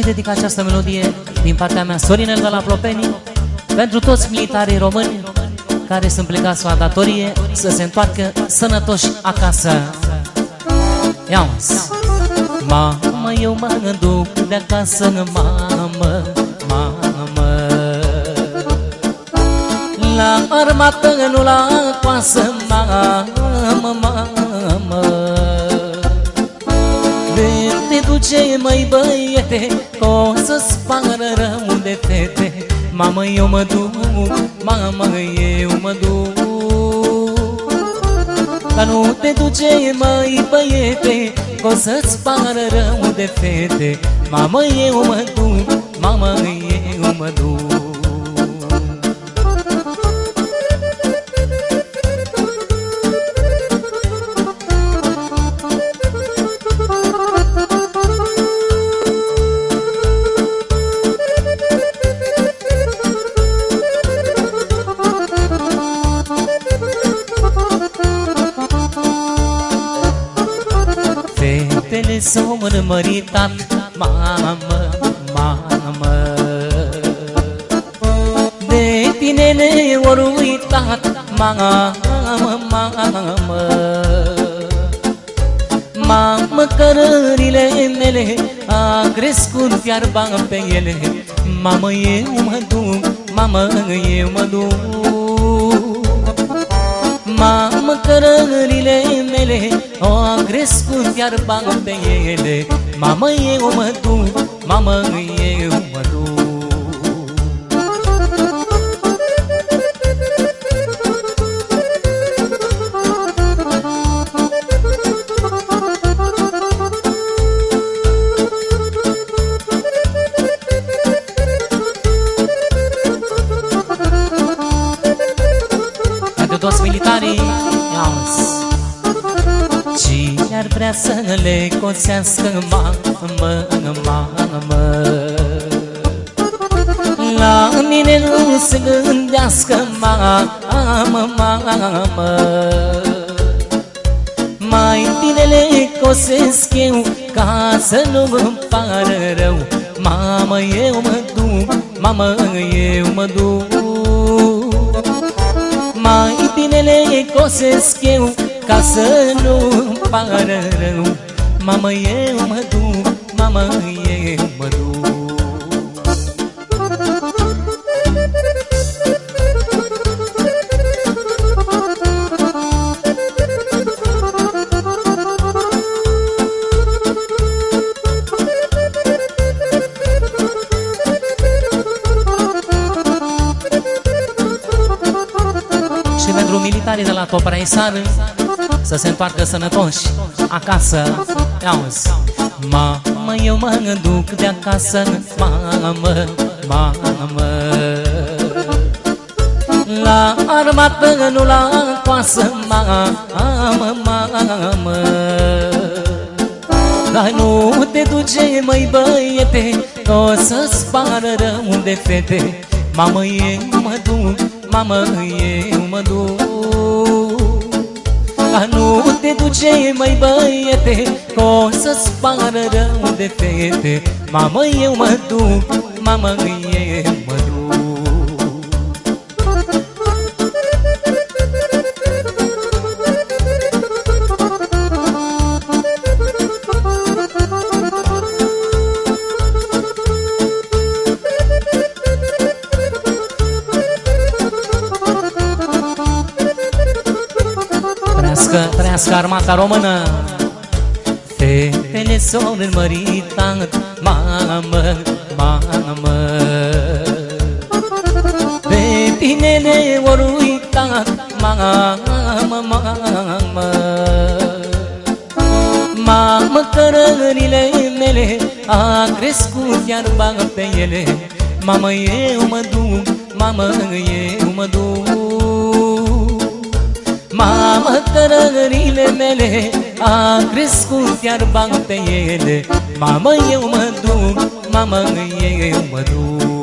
dedic această melodie din partea mea, Sorinel de la Plopeni, pentru toți militarii români care sunt plecați la datorie să se întoarcă sănătoși acasă. Ia Mamă, eu mă duc de acasă, mamă, mamă. La armată, nu la coasă, mamă, mamă te duce, măi băiete, o să-ți pară rău de fete Mamă, eu mă duc, mamă, eu mă duc. Dar nu te duce, măi băiete Că o să-ți pară rău de fete Mamă, eu mă duc, mamă, eu mă duc s-au mărmăritat Mamă, mamă. De tine ne-au uitat Mamă, mamă. Mamă, cărările mele A crescut fiarba pe ele. Mamă, eu mă duc Mamă, eu mă duc. Mamă, cărările mele Au crescut iar bag pe ele. Mamă, eu mă duc Mamă, eu vrea să le coțească mamă, mamă. La mine nu se gândească mamă, mamă. Mai bine le cosesc eu ca să nu-mi pară rău. Mamă, eu mă duc, mamă, eu mă duc. Mai bine le cosesc eu Ca să nu pară rău Mamă, eu mă duc, mamă, eu mă duc militarii de la Topraisară Să se întoarcă sănătoși acasă. Auzi Mamă, eu mă duc de acasă. Mamă, mamă. La armată, nu la coasă. Mamă, mamă. Dar nu te duce, măi băiete O să-ți pară rău de fete. Mamă, eu mă duc Mamă, eu te duce, măi băiete Că o să-ți pară rău de fete Mamă, eu mă duc Mamă, eu Trăiască, trăiască armata română. Fetele s-au înmăritat Mamă, mamă. Pe tine ne-au uitat Mamă, mamă. Mamă, cărările mele A crescut iar bag pe ele. Mamă, eu mă duc Mamă, eu mă duc cărările mele A crescut iar bag pe ele Mamă, eu mă duc Mamă, eu mă duc